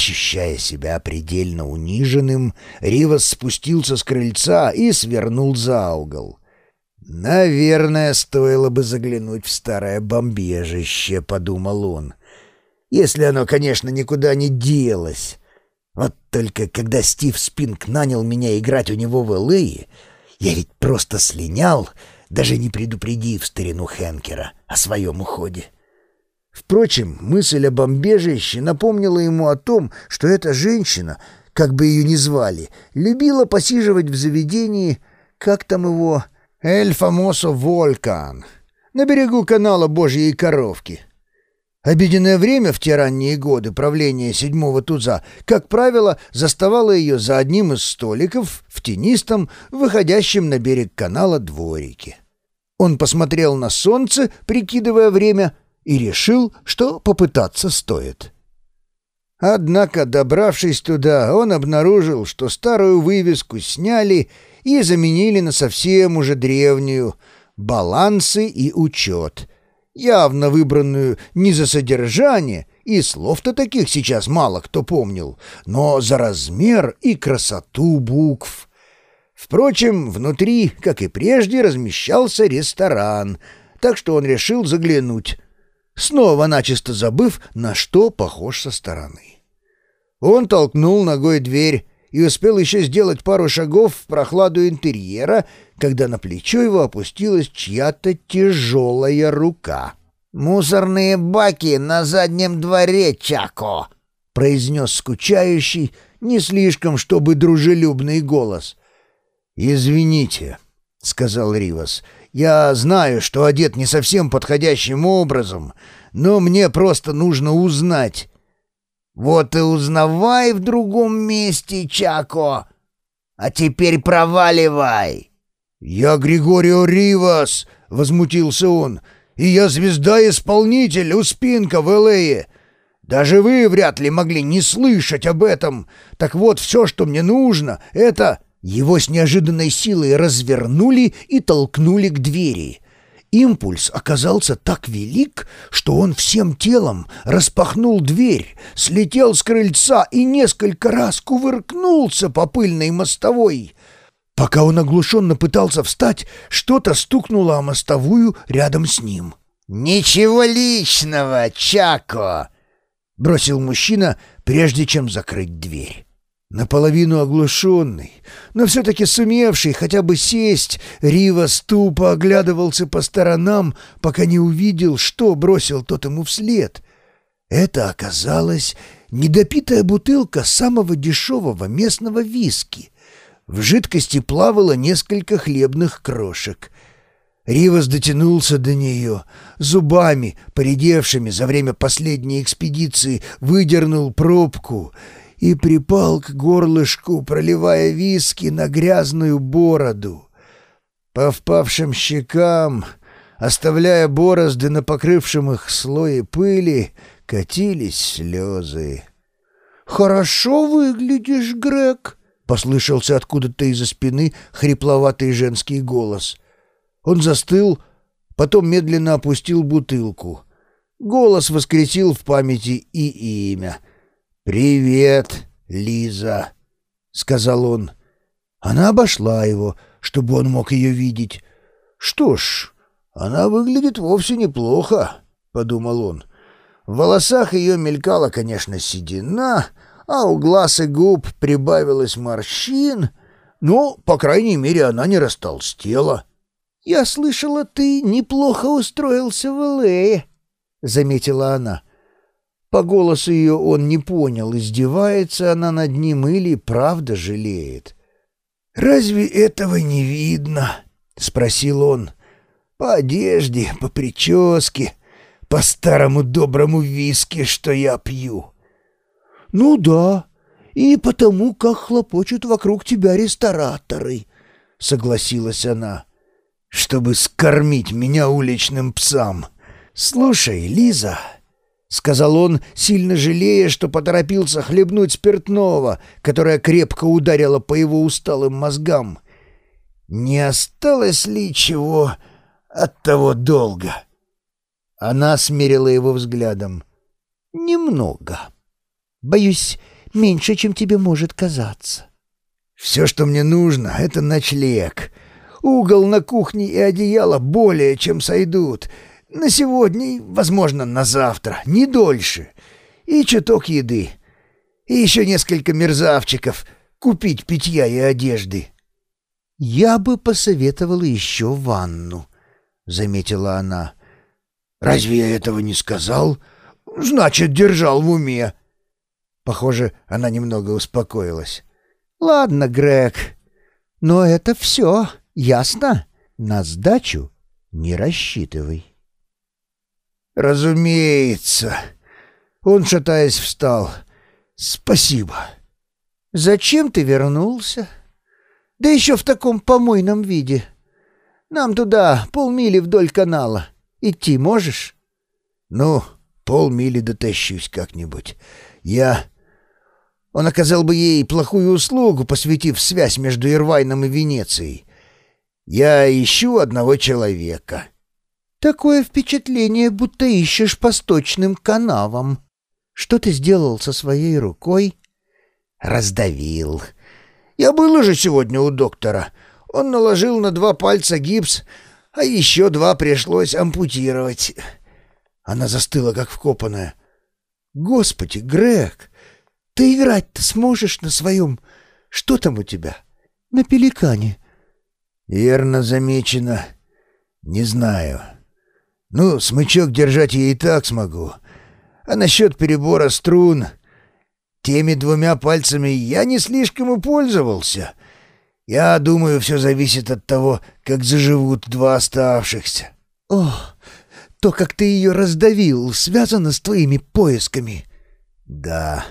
Ощущая себя предельно униженным, Ривас спустился с крыльца и свернул за угол. «Наверное, стоило бы заглянуть в старое бомбежище», — подумал он. «Если оно, конечно, никуда не делось. Вот только когда Стив Спинк нанял меня играть у него в Л.А., я ведь просто слинял, даже не предупредив старину Хенкера о своем уходе. Впрочем, мысль о бомбежище напомнила ему о том, что эта женщина, как бы ее ни звали, любила посиживать в заведении, как там его, «Эль Фамосо Волкан», на берегу канала Божьей Коровки. Обеденное время в те ранние годы правления седьмого туза, как правило, заставало ее за одним из столиков в тенистом, выходящем на берег канала дворике. Он посмотрел на солнце, прикидывая время, и решил, что попытаться стоит. Однако, добравшись туда, он обнаружил, что старую вывеску сняли и заменили на совсем уже древнюю «Балансы и учет», явно выбранную не за содержание, и слов-то таких сейчас мало кто помнил, но за размер и красоту букв. Впрочем, внутри, как и прежде, размещался ресторан, так что он решил заглянуть, снова начисто забыв, на что похож со стороны. Он толкнул ногой дверь и успел еще сделать пару шагов в прохладу интерьера, когда на плечо его опустилась чья-то тяжелая рука. «Мусорные баки на заднем дворе, Чако!» — произнес скучающий, не слишком, чтобы дружелюбный голос. «Извините», — сказал Ривас, — «я знаю, что одет не совсем подходящим образом, но мне просто нужно узнать». «Вот и узнавай в другом месте, Чако! А теперь проваливай!» «Я Григорио Ривас!» — возмутился он. «И я звезда-исполнитель у Спинка в Л.А. Даже вы вряд ли могли не слышать об этом. Так вот, все, что мне нужно, это...» Его с неожиданной силой развернули и толкнули к двери. Импульс оказался так велик, что он всем телом распахнул дверь, слетел с крыльца и несколько раз кувыркнулся по пыльной мостовой. Пока он оглушенно пытался встать, что-то стукнуло о мостовую рядом с ним. «Ничего личного, Чако!» — бросил мужчина, прежде чем закрыть дверь. Наполовину оглушенный, но все-таки сумевший хотя бы сесть, Рива ступо оглядывался по сторонам, пока не увидел, что бросил тот ему вслед. Это оказалась недопитая бутылка самого дешевого местного виски — в жидкости плавало несколько хлебных крошек. Ривас дотянулся до нее, зубами, поредевшими за время последней экспедиции, выдернул пробку и припал к горлышку, проливая виски на грязную бороду. По впавшим щекам, оставляя борозды на покрывшем их слое пыли, катились слезы. «Хорошо выглядишь, Грег», Послышался откуда-то из-за спины хрипловатый женский голос. Он застыл, потом медленно опустил бутылку. Голос воскресил в памяти и имя. «Привет, Лиза», — сказал он. Она обошла его, чтобы он мог ее видеть. «Что ж, она выглядит вовсе неплохо», — подумал он. В волосах ее мелькала, конечно, седина, а у глаз и губ прибавилось морщин, но, по крайней мере, она не растолстела. — Я слышала, ты неплохо устроился в Л.А., — заметила она. По голосу ее он не понял, издевается она над ним или правда жалеет. «Разве этого не видно?» — спросил он. «По одежде, по прическе, по старому доброму виске, что я пью». «Ну да, и потому, как хлопочут вокруг тебя рестораторы», — согласилась она. «Чтобы скормить меня уличным псам. Слушай, Лиза», — сказал он, сильно жалея, что поторопился хлебнуть спиртного, которое крепко ударило по его усталым мозгам. «Не осталось ли чего от того долга?» Она смерила его взглядом. «Немного». Боюсь, меньше, чем тебе может казаться». «Все, что мне нужно, — это ночлег. Угол на кухне и одеяло более чем сойдут. На сегодня и, возможно, на завтра, не дольше. И чуток еды. И еще несколько мерзавчиков. Купить питья и одежды». «Я бы посоветовала еще ванну», — заметила она. «Разве я этого не сказал? Значит, держал в уме». Похоже, она немного успокоилась. «Ладно, Грег, но это все, ясно? На сдачу не рассчитывай». «Разумеется». Он, шатаясь, встал. «Спасибо». «Зачем ты вернулся? Да еще в таком помойном виде. Нам туда полмили вдоль канала. Идти можешь?» «Ну, полмили дотащусь как-нибудь. Я...» Он оказал бы ей плохую услугу, посвятив связь между Ирвайном и Венецией. Я ищу одного человека. Такое впечатление, будто ищешь по сточным канавам. Что ты сделал со своей рукой? Раздавил. Я был уже сегодня у доктора. Он наложил на два пальца гипс, а еще два пришлось ампутировать. Она застыла, как вкопанная. «Господи, Грег, ты играть-то сможешь на своем... Что там у тебя?» «На пеликане». «Верно замечено. Не знаю. Ну, смычок держать я и так смогу. А насчет перебора струн... Теми двумя пальцами я не слишком и пользовался. Я думаю, все зависит от того, как заживут два оставшихся». «О, то, как ты ее раздавил, связано с твоими поисками». «Да».